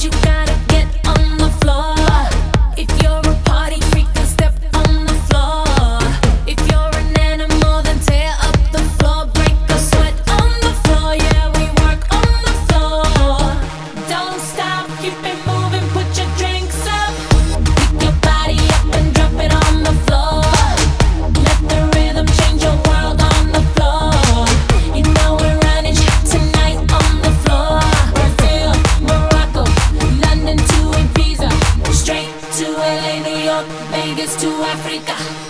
You go hard, you gotta to Africa.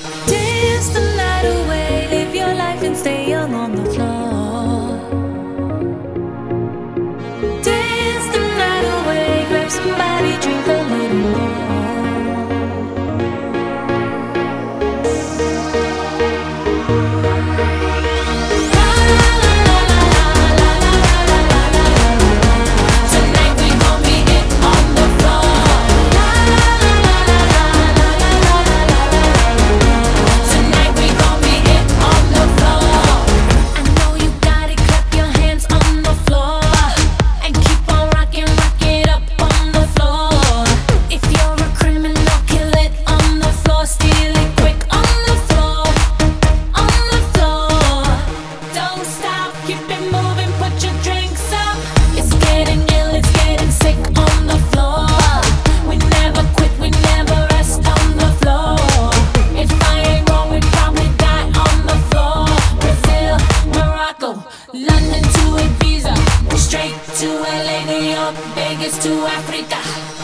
biggest to Africa.